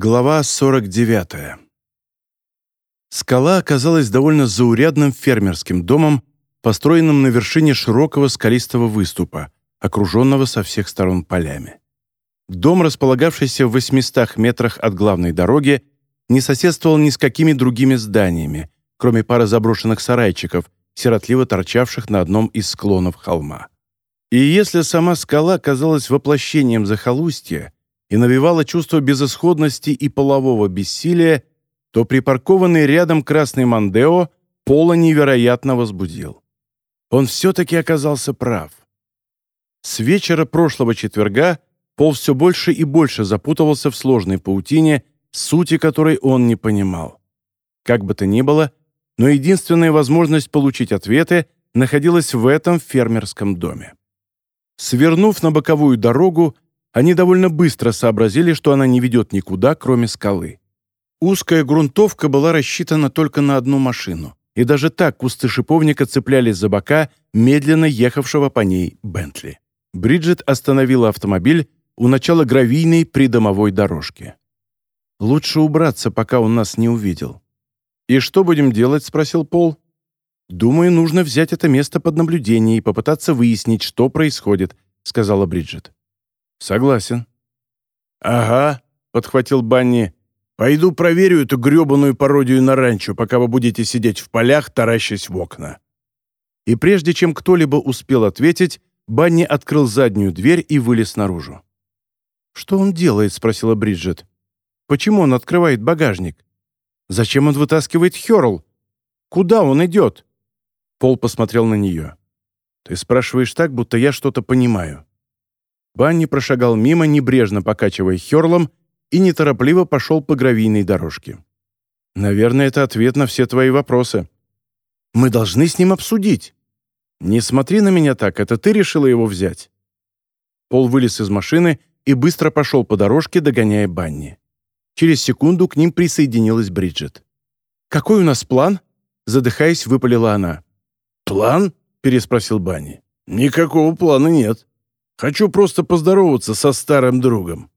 Глава 49. Скала оказалась довольно заурядным фермерским домом, построенным на вершине широкого скалистого выступа, окруженного со всех сторон полями. Дом, располагавшийся в 800 метрах от главной дороги, не соседствовал ни с какими другими зданиями, кроме пары заброшенных сарайчиков, сиротливо торчавших на одном из склонов холма. И если сама скала казалась воплощением захолустья, и навевало чувство безысходности и полового бессилия, то припаркованный рядом красный Мандео Пола невероятно возбудил. Он все-таки оказался прав. С вечера прошлого четверга Пол все больше и больше запутывался в сложной паутине, сути которой он не понимал. Как бы то ни было, но единственная возможность получить ответы находилась в этом фермерском доме. Свернув на боковую дорогу, они довольно быстро сообразили, что она не ведет никуда, кроме скалы. Узкая грунтовка была рассчитана только на одну машину, и даже так кусты шиповника цеплялись за бока медленно ехавшего по ней Бентли. Бриджит остановила автомобиль у начала гравийной придомовой дорожки. «Лучше убраться, пока он нас не увидел». «И что будем делать?» — спросил Пол. «Думаю, нужно взять это место под наблюдение и попытаться выяснить, что происходит», — сказала Бриджит. «Согласен». «Ага», — подхватил Банни. «Пойду проверю эту грёбаную пародию на ранчо, пока вы будете сидеть в полях, таращась в окна». И прежде чем кто-либо успел ответить, Банни открыл заднюю дверь и вылез наружу. «Что он делает?» — спросила Бриджит. «Почему он открывает багажник? Зачем он вытаскивает Хёрл? Куда он идет?» Пол посмотрел на нее. «Ты спрашиваешь так, будто я что-то понимаю». Банни прошагал мимо, небрежно покачивая херлом, и неторопливо пошел по гравийной дорожке. «Наверное, это ответ на все твои вопросы. Мы должны с ним обсудить. Не смотри на меня так, это ты решила его взять». Пол вылез из машины и быстро пошел по дорожке, догоняя Банни. Через секунду к ним присоединилась Бриджит. «Какой у нас план?» Задыхаясь, выпалила она. «План?» — переспросил Банни. «Никакого плана нет. Хочу просто поздороваться со старым другом».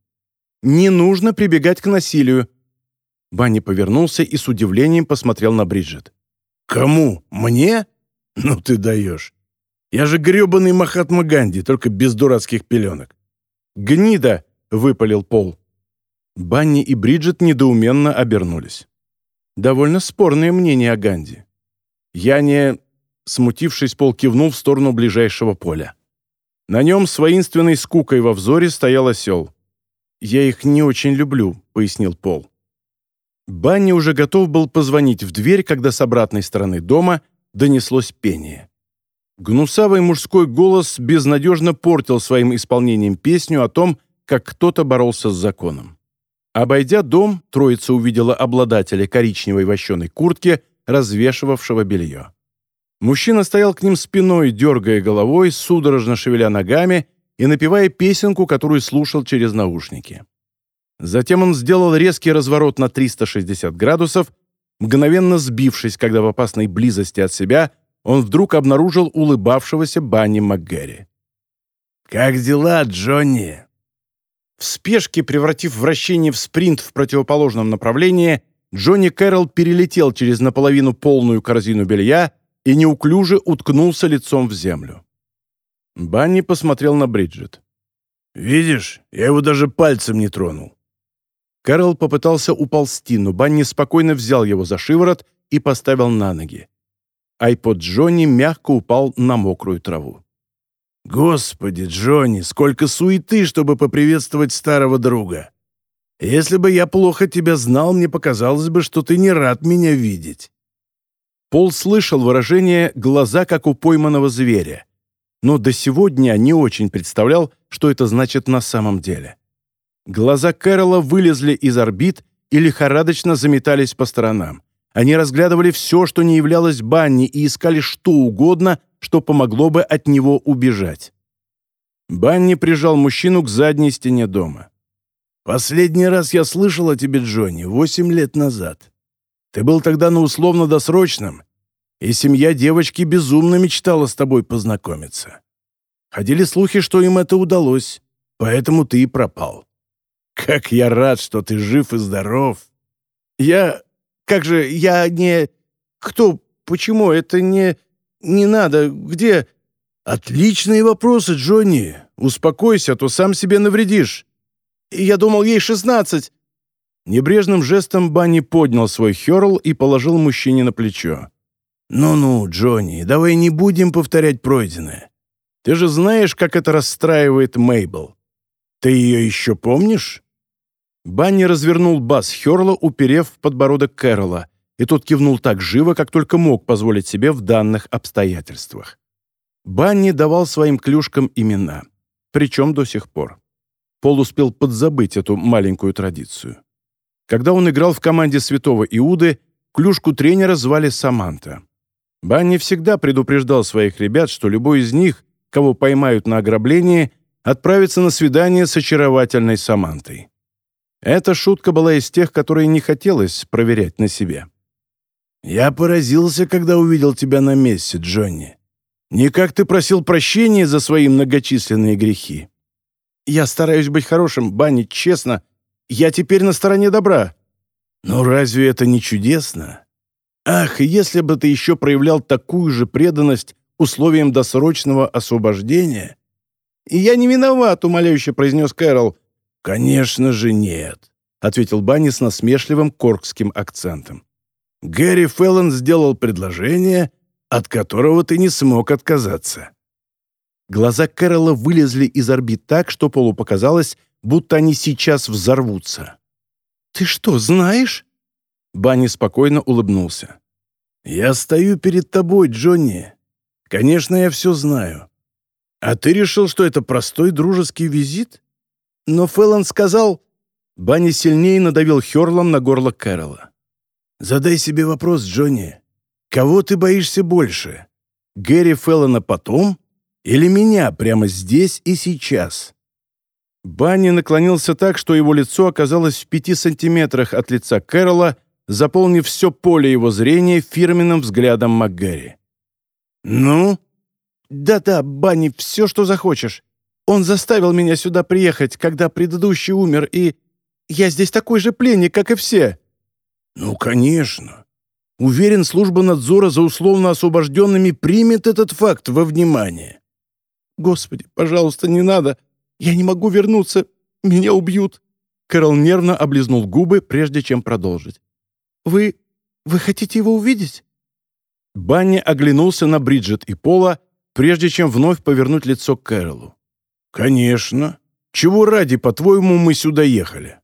«Не нужно прибегать к насилию». Банни повернулся и с удивлением посмотрел на Бриджит. «Кому? Мне? Ну ты даешь. Я же гребаный Махатма Ганди, только без дурацких пеленок». «Гнида!» — выпалил Пол. Банни и Бриджит недоуменно обернулись. Довольно спорное мнение о Ганди. Я не... Смутившись, Пол кивнул в сторону ближайшего поля. На нем с воинственной скукой во взоре стоял осел. «Я их не очень люблю», — пояснил Пол. Банни уже готов был позвонить в дверь, когда с обратной стороны дома донеслось пение. Гнусавый мужской голос безнадежно портил своим исполнением песню о том, как кто-то боролся с законом. Обойдя дом, троица увидела обладателя коричневой вощеной куртки, развешивавшего белье. Мужчина стоял к ним спиной, дергая головой, судорожно шевеля ногами и напевая песенку, которую слушал через наушники. Затем он сделал резкий разворот на 360 градусов, мгновенно сбившись, когда в опасной близости от себя он вдруг обнаружил улыбавшегося Банни МакГерри. «Как дела, Джонни?» В спешке, превратив вращение в спринт в противоположном направлении, Джонни Кэрролл перелетел через наполовину полную корзину белья и неуклюже уткнулся лицом в землю. Банни посмотрел на Бриджит. «Видишь, я его даже пальцем не тронул». Кэрол попытался уползти, но Банни спокойно взял его за шиворот и поставил на ноги. Айпод Джонни мягко упал на мокрую траву. «Господи, Джонни, сколько суеты, чтобы поприветствовать старого друга! Если бы я плохо тебя знал, мне показалось бы, что ты не рад меня видеть». Пол слышал выражение «глаза, как у пойманного зверя», но до сегодня не очень представлял, что это значит на самом деле. Глаза Кэрола вылезли из орбит и лихорадочно заметались по сторонам. Они разглядывали все, что не являлось Банни, и искали что угодно, что помогло бы от него убежать. Банни прижал мужчину к задней стене дома. «Последний раз я слышал о тебе, Джонни, восемь лет назад. Ты был тогда на условно-досрочном, и семья девочки безумно мечтала с тобой познакомиться. Ходили слухи, что им это удалось, поэтому ты и пропал. Как я рад, что ты жив и здоров!» «Я... Как же... Я не... Кто... Почему? Это не... Не надо. Где...» «Отличные вопросы, Джонни. Успокойся, а то сам себе навредишь». «Я думал, ей шестнадцать». Небрежным жестом Банни поднял свой херл и положил мужчине на плечо. «Ну-ну, Джонни, давай не будем повторять пройденное. Ты же знаешь, как это расстраивает Мейбл. Ты ее еще помнишь?» Банни развернул бас Херла, уперев в подбородок Кэрола, и тот кивнул так живо, как только мог позволить себе в данных обстоятельствах. Банни давал своим клюшкам имена, причем до сих пор. Пол успел подзабыть эту маленькую традицию. Когда он играл в команде Святого Иуды, клюшку тренера звали Саманта. Банни всегда предупреждал своих ребят, что любой из них, кого поймают на ограблении, отправится на свидание с очаровательной Самантой. Эта шутка была из тех, которые не хотелось проверять на себе. «Я поразился, когда увидел тебя на месте, Джонни. Не как ты просил прощения за свои многочисленные грехи. Я стараюсь быть хорошим, Банни, честно. Я теперь на стороне добра». «Но разве это не чудесно? Ах, если бы ты еще проявлял такую же преданность условиям досрочного освобождения!» «И я не виноват», — умоляюще произнес Кэрол. «Конечно же нет», — ответил Банни с насмешливым коркским акцентом. «Гэри Феллон сделал предложение, от которого ты не смог отказаться». Глаза Кэрола вылезли из орбит так, что Полу показалось, будто они сейчас взорвутся. «Ты что, знаешь?» Банни спокойно улыбнулся. «Я стою перед тобой, Джонни. Конечно, я все знаю. А ты решил, что это простой дружеский визит? Но Фэллон сказал... Банни сильнее надавил Хёрлом на горло Кэрола. «Задай себе вопрос, Джонни. Кого ты боишься больше? Гэри Феллона потом или меня прямо здесь и сейчас?» Банни наклонился так, что его лицо оказалось в пяти сантиметрах от лица Кэрола, заполнив все поле его зрения фирменным взглядом МакГэри. «Ну?» «Да-да, Банни, все, что захочешь. Он заставил меня сюда приехать, когда предыдущий умер, и я здесь такой же пленник, как и все». «Ну, конечно. Уверен, служба надзора за условно освобожденными примет этот факт во внимание». «Господи, пожалуйста, не надо. Я не могу вернуться. Меня убьют». Кэрол нервно облизнул губы, прежде чем продолжить. «Вы... вы хотите его увидеть?» Банни оглянулся на Бриджит и Пола, прежде чем вновь повернуть лицо к Кэролу. «Конечно. Чего ради, по-твоему, мы сюда ехали?»